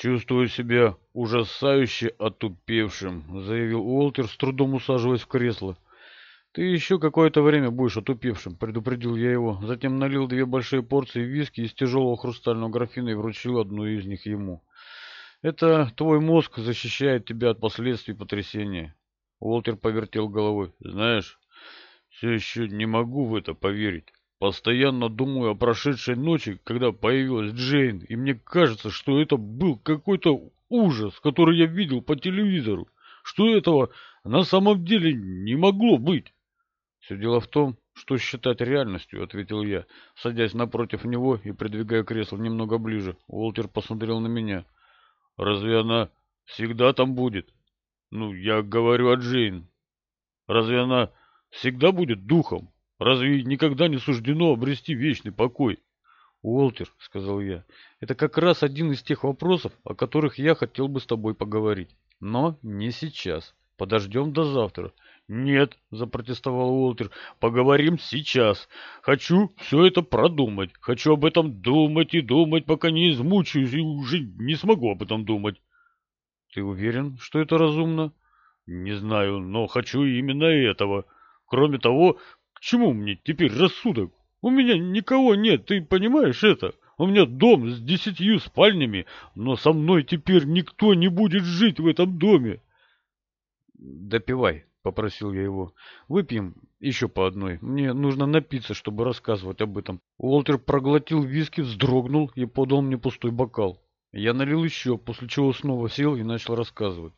«Чувствую себя ужасающе отупевшим», — заявил Уолтер, с трудом усаживаясь в кресло. «Ты еще какое-то время будешь отупевшим», — предупредил я его. Затем налил две большие порции виски из тяжелого хрустального графина и вручил одну из них ему. «Это твой мозг защищает тебя от последствий потрясения». Уолтер повертел головой. «Знаешь, все еще не могу в это поверить. Постоянно думаю о прошедшей ночи, когда появилась Джейн, и мне кажется, что это был какой-то ужас, который я видел по телевизору, что этого на самом деле не могло быть». «Все дело в том, что считать реальностью», — ответил я, садясь напротив него и придвигая кресло немного ближе. Уолтер посмотрел на меня. «Разве она всегда там будет?» «Ну, я говорю о Джейн. Разве она всегда будет духом? Разве никогда не суждено обрести вечный покой?» «Уолтер», — сказал я, — «это как раз один из тех вопросов, о которых я хотел бы с тобой поговорить. Но не сейчас. Подождем до завтра. «Нет», — запротестовал Уолтер, — «поговорим сейчас. Хочу все это продумать. Хочу об этом думать и думать, пока не измучаюсь и уже не смогу об этом думать». «Ты уверен, что это разумно?» «Не знаю, но хочу именно этого. Кроме того, чему мне теперь рассудок? У меня никого нет, ты понимаешь это? У меня дом с десятью спальнями, но со мной теперь никто не будет жить в этом доме». «Допивай», — попросил я его. «Выпьем еще по одной. Мне нужно напиться, чтобы рассказывать об этом». Уолтер проглотил виски, вздрогнул и подал мне пустой бокал. Я налил еще, после чего снова сел и начал рассказывать.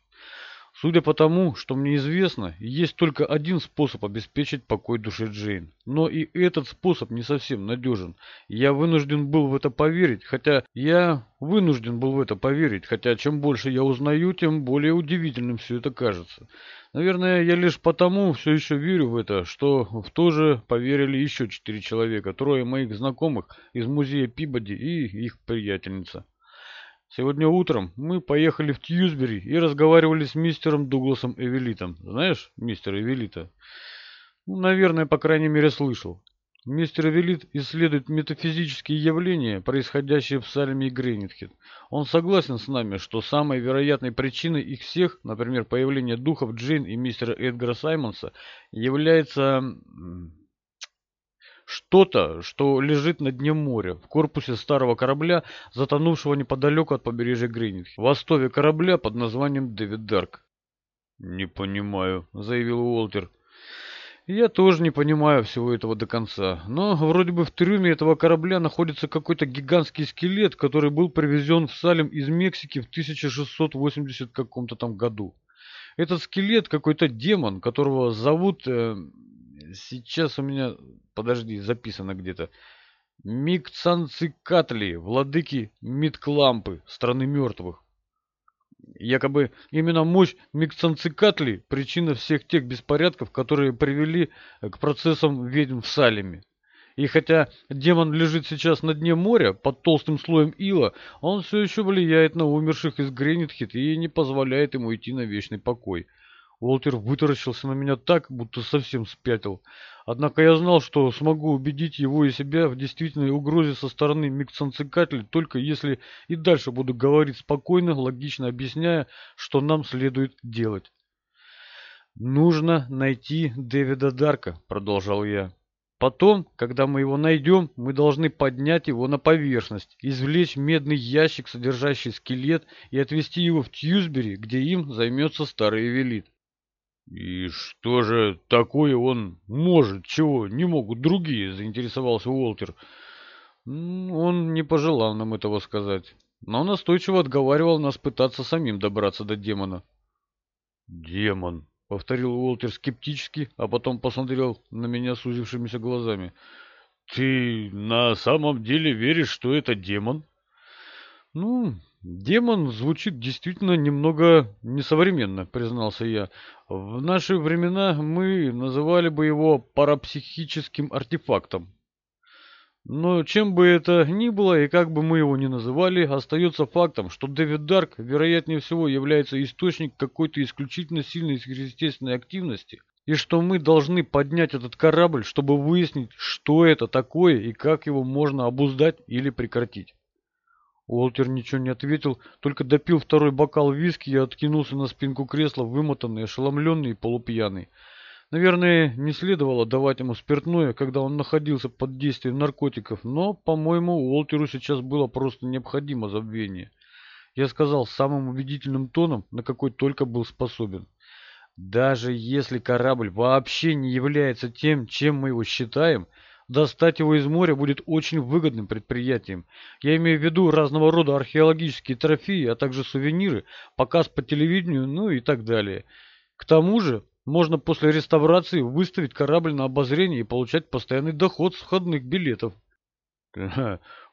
Судя по тому, что мне известно, есть только один способ обеспечить покой душе Джейн. Но и этот способ не совсем надежен. Я вынужден был в это поверить, хотя я вынужден был в это поверить, хотя чем больше я узнаю, тем более удивительным все это кажется. Наверное, я лишь потому все еще верю в это, что в то же поверили еще четыре человека, трое моих знакомых из музея Пибоди и их приятельница. Сегодня утром мы поехали в Тьюсбери и разговаривали с мистером Дугласом Эвелитом. Знаешь мистера Эвелита? Ну, наверное, по крайней мере, слышал. Мистер Эвелит исследует метафизические явления, происходящие в Салеме и Грейнитхед. Он согласен с нами, что самой вероятной причиной их всех, например, появления духов Джейн и мистера Эдгара Саймонса, является что-то, что лежит на дне моря, в корпусе старого корабля, затонувшего неподалеку от побережья Гринвич, в остове корабля под названием Дэвид Дарк. «Не понимаю», — заявил Уолтер. «Я тоже не понимаю всего этого до конца, но вроде бы в трюме этого корабля находится какой-то гигантский скелет, который был привезен в Салем из Мексики в 1680 каком-то там году. Этот скелет какой-то демон, которого зовут... Э, сейчас у меня подожди, записано где-то. Микцанцикатли, владыки Мидклампы, страны мертвых. Якобы именно мощь Микцанцикатли – причина всех тех беспорядков, которые привели к процессам ведьм в Салеме. И хотя демон лежит сейчас на дне моря, под толстым слоем ила, он все еще влияет на умерших из Гренитхит и не позволяет ему идти на вечный покой. Уолтер вытаращился на меня так, будто совсем спятил. Однако я знал, что смогу убедить его и себя в действительной угрозе со стороны миксанцикателей, только если и дальше буду говорить спокойно, логично объясняя, что нам следует делать. «Нужно найти Дэвида Дарка», — продолжал я. «Потом, когда мы его найдем, мы должны поднять его на поверхность, извлечь медный ящик, содержащий скелет, и отвезти его в Тьюсбери, где им займется старый Эвелит. «И что же такое он может, чего не могут другие?» – заинтересовался Уолтер. «Он не пожелал нам этого сказать, но настойчиво отговаривал нас пытаться самим добраться до демона». «Демон», — повторил Уолтер скептически, а потом посмотрел на меня сузившимися глазами. «Ты на самом деле веришь, что это демон?» «Ну, демон звучит действительно немного несовременно», — признался я. «В наши времена мы называли бы его парапсихическим артефактом. Но чем бы это ни было и как бы мы его ни называли, остается фактом, что Дэвид Дарк, вероятнее всего, является источником какой-то исключительно сильной сверхъестественной активности, и что мы должны поднять этот корабль, чтобы выяснить, что это такое и как его можно обуздать или прекратить. Уолтер ничего не ответил, только допил второй бокал виски и откинулся на спинку кресла, вымотанный, ошеломленный и полупьяный. Наверное, не следовало давать ему спиртное, когда он находился под действием наркотиков, но, по-моему, Уолтеру сейчас было просто необходимо забвение. Я сказал самым убедительным тоном, на какой только был способен. Даже если корабль вообще не является тем, чем мы его считаем, достать его из моря будет очень выгодным предприятием. Я имею в виду разного рода археологические трофеи, а также сувениры, показ по телевидению, ну и так далее. К тому же, можно после реставрации выставить корабль на обозрение и получать постоянный доход с входных билетов.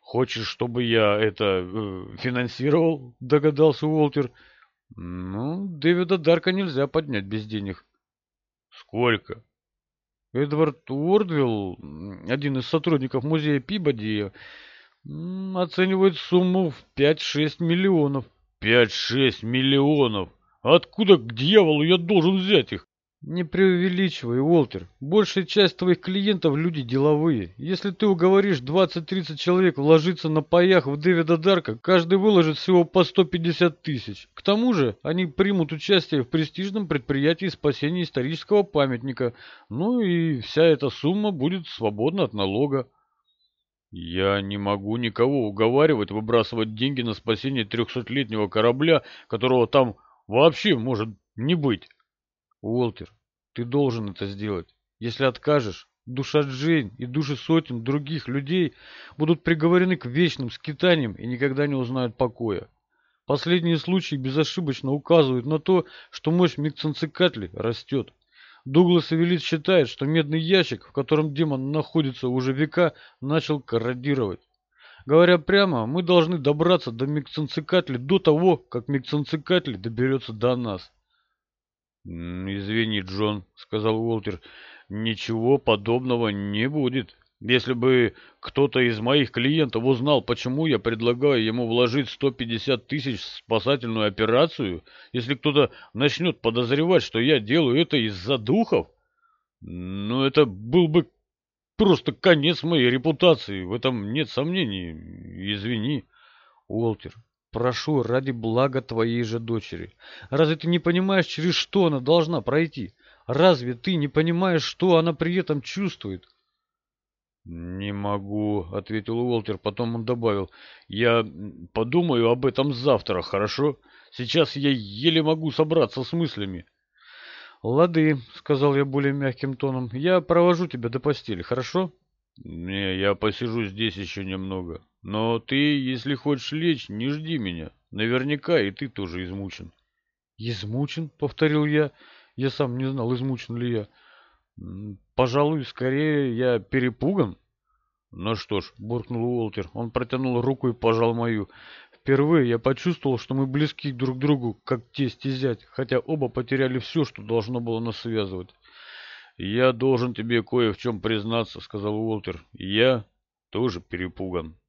Хочешь, чтобы я это э, финансировал? Догадался Уолтер. Ну, Дэвида Дарка нельзя поднять без денег. Сколько? Эдвард Уордвилл, один из сотрудников музея Пибоди, оценивает сумму в 5-6 миллионов. 5-6 миллионов? Откуда к дьяволу я должен взять их? Не преувеличивай, Уолтер. Большая часть твоих клиентов люди деловые. Если ты уговоришь 20-30 человек вложиться на паях в Дэвида Дарка, каждый выложит всего по 150 тысяч. К тому же они примут участие в престижном предприятии спасения исторического памятника. Ну и вся эта сумма будет свободна от налога. Я не могу никого уговаривать выбрасывать деньги на спасение трехсотлетнего корабля, которого там вообще может не быть. Уолтер, ты должен это сделать. Если откажешь, душа Джейн и души сотен других людей будут приговорены к вечным скитаниям и никогда не узнают покоя. Последние случаи безошибочно указывают на то, что мощь Микценцикатли растет. Дуглас Эвелит считает, что медный ящик, в котором демон находится уже века, начал корродировать. Говоря прямо, мы должны добраться до Микценцикатли до того, как Микценцикатли доберется до нас. «Извини, Джон», — сказал Уолтер, — «ничего подобного не будет. Если бы кто-то из моих клиентов узнал, почему я предлагаю ему вложить 150 тысяч в спасательную операцию, если кто-то начнет подозревать, что я делаю это из-за духов, ну, это был бы просто конец моей репутации, в этом нет сомнений. Извини, Уолтер, Прошу ради блага твоей же дочери. Разве ты не понимаешь, через что она должна пройти? Разве ты не понимаешь, что она при этом чувствует? «Не могу», — ответил Уолтер, потом он добавил. «Я подумаю об этом завтра, хорошо? Сейчас я еле могу собраться с мыслями». «Лады», — сказал я более мягким тоном. «Я провожу тебя до постели, хорошо?» «Не, я посижу здесь еще немного. Но ты, если хочешь лечь, не жди меня. Наверняка и ты тоже измучен». «Измучен?» — повторил я. Я сам не знал, измучен ли я. «Пожалуй, скорее я перепуган». «Ну что ж», — буркнул Уолтер. Он протянул руку и пожал мою. Впервые я почувствовал, что мы близки друг к другу, как тесть и зять, хотя оба потеряли все, что должно было нас связывать. «Я должен тебе кое в чем признаться», — сказал Уолтер. «Я тоже перепуган».